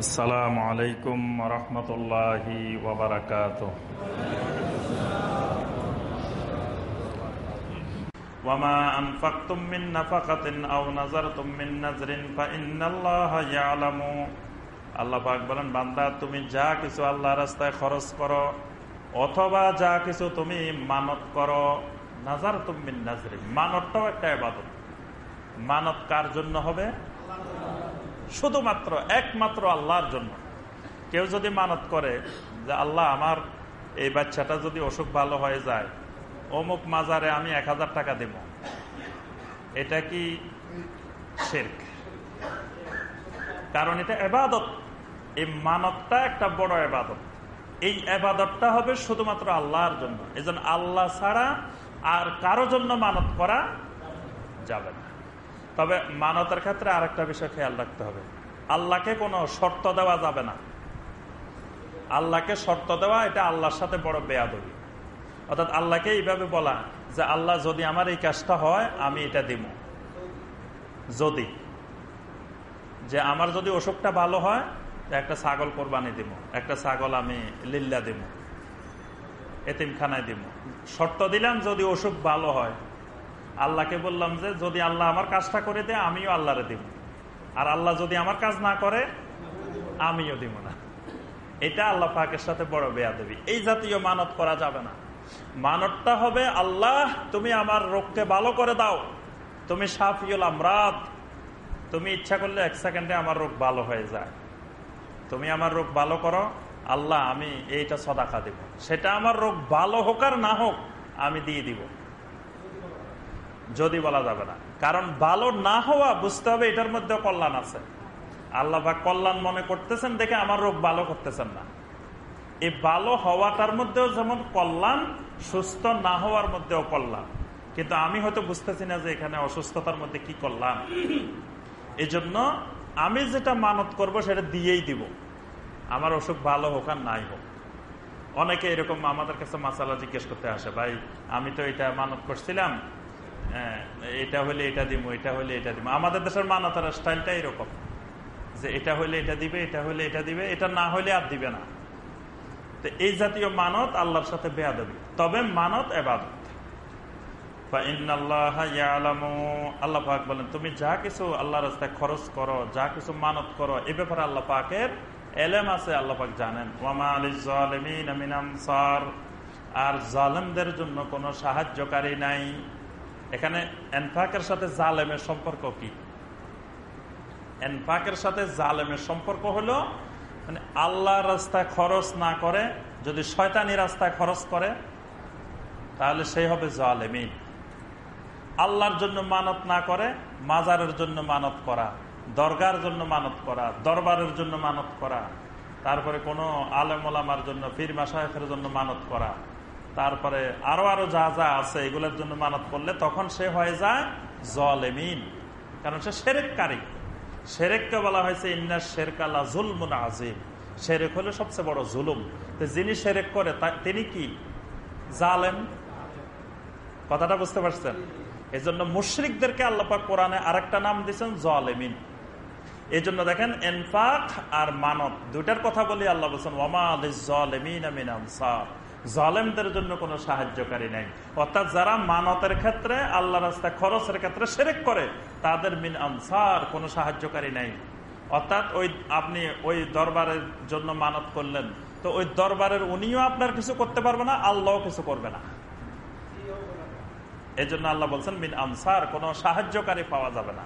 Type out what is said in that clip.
আসসালামু আলাইকুম রহমতুল্লাহি ওবরাকাত وما أنفقتم من نفقة أو نظرتم من نظر فإن الله يعلم আল্লাহ পাক বলেন বান্দা তুমি যা কিছু আল্লাহ রাস্তায় খরচ করো অথবা যা কিছু তুমি মানত করো নাজার তুমি নাজরে মানতটাও একটা ইবাদত মানত কার জন্য হবে শুধুমাত্র, একমাত্র আল্লাহর জন্য। কেউ যদি মানত করে যে, আল্লাহ, আমার এই বাচ্চাটা যদি অসুখ ভালো হয়ে যায়, অমুক মাজারে আমি এক হাজার টাকা দেব। এটা কি কারণ এটা এবাদত। এই মানতটা একটা বড় এবাদত। এই এবাদতটা হবে শুধুমাত্র আল্লাহর জন্য। এই আল্লাহ ছাড়া আর কারও জন্য মানত করা যাবে না। তবে মানতের ক্ষেত্রে আরেকটা বিষয় খেয়াল রাখতে হবে। আল্লাহকে কোনো শর্ত দেওয়া যাবে না। আল্লাহকে শর্ত দেওয়া, এটা আল্লাহর সাথে বড় বেয়াদবি। অর্থাৎ আল্লাহকে এইভাবে বলা যে, আল্লাহ যদি আমার এই কাজটা হয়, আমি এটা দিব। যদি। যে, আমার যদি অসুখটা ভালো হয় একটা ছাগল কোরবানি দিব। একটা ছাগল আমি লিল্লা দিব। এতিমখানায় দিব। শর্ত দিলাম, যদি অসুখ ভালো হয় আল্লাহকে বললাম যে, যদি আল্লাহ আমার কাজটা করে দেয়, আমিও আল্লাহরে দিব। আর আল্লাহ যদি আমার কাজ না করে, আমিও দিব না। এটা আল্লাহ পাকের সাথে বড় বেয়া দেবী এই জাতীয় মানত করা যাবে না। মানতটা হবে, আল্লাহ, তুমি আমার রোগকে ভালো করে দাও। তুমি সাফিউল আমরাত তুমি ইচ্ছা করলে এক সেকেন্ডে আমার রোগ ভালো হয়ে যায়। তুমি আমার রোগ ভালো করো, আল্লাহ, আমি এইটা সদাখা দিব। সেটা আমার রোগ ভালো হোক আর না হোক, আমি দিয়ে দিব। যদি বলা যাবে না। কারণ ভালো না হওয়া বুঝতে হবে এটার মধ্যে কল্যাণ আছে। আল্লাহ বা কল্যাণ মনে করতেছেন দেখে আমার রোগ ভালো করতেছেন না। এই ভালো হওয়াটার মধ্যেও যেমন কল্যাণ, সুস্থ না হওয়ার মধ্যেও কল্যাণ। কিন্তু আমি হয়তো বুঝতেছি না যে এখানে অসুস্থতার মধ্যে কি কল্যাণ। এই জন্য আমি যেটা মানত করব সেটা দিয়েই দিব। আমার অসুখ ভালো হোক আর নাই হোক। অনেকে এরকম আমাদের কাছে মাসালা জিজ্ঞেস করতে আসে, ভাই, আমি তো এটা মানত করছিলাম হ্যাঁ, এটা হলে এটা দিব এটা হলে এটা দিব আমাদের দেশের মানতার স্টাইলটা এরকম। যে এটা হলে এটা দিবে এটা হলে এটা দিবে এটা না হলে আর দিবে না। তো এই জাতীয় মানত আল্লাহর সাথে বেয়া দেবে তবে মানত এবাদত। আল্লাহ বলেন তুমি যা কিছু আল্লাহ রাস্তায় খরচ করো যা কিছু মানত করো এ ব্যাপারে আল্লাহ পাকের এলেম আছে আল্লাহ পাক জানেন। আর জালেমদের জন্য কোনো সাহায্যকারী নাই। এখানে এনফাকের সাথে জালেমের সম্পর্ক কি? এনফাকের সাথে জালেমের সম্পর্ক হলো মানে আল্লাহ রাস্তায় খরচ না করে, যদি শয়তানি রাস্তায় খরচ করে, তাহলে সেই হবে জালেমিন আল্লাহর জন্য মানত না করে, মাজারের জন্য মানত করা, দরগার জন্য মানত করা, দরবারের জন্য মানত করা, তারপরে কোনো আলমার জন্য ফির মাসাহের জন্য মানত করা। তারপরে আরও আরও যা যা আছে এগুলোর জন্য মানত করলে তখন সে হয়ে যায় জলেমিন। কারণ সে সেরেককারী। সেরেককে বলা হয়েছে, ইন্না শেরকালা জুলমুন আজিম সেরেক হলো সবচেয়ে বড় জুলুম। তো যিনি সেরেক করে তিনি কি? জালেম। কথাটা বুঝতে পারছেন? এই জন্য মুশ্রিকদেরকে আল্লাপাক কোরআনে আরেকটা নাম দিচ্ছেন জলেমিন। এই জন্য দেখেন, এনফাক আর মানত, দুইটার কথা বলি আল্লাহ বলছেন ওমা জলেমিন আমিন আনসার। জালেমদের জন্য কোনো সাহায্যকারী নেই। অর্থাৎ যারা মানতের ক্ষেত্রে আল্লাহ রাস্তায় খরচের ক্ষেত্রে সেরেক করে, তাদের মিন আনসার কোনো সাহায্যকারী নেই। অর্থাৎ ওই আপনি ওই দরবারের জন্য মানত করলেন, তো ওই দরবারের উনিও আপনার কিছু করতে পারবে না আল্লাহ কিছু করবে না। এই জন্য আল্লাহ বলছেন, মিন আনসার কোনো সাহায্যকারী পাওয়া যাবে না।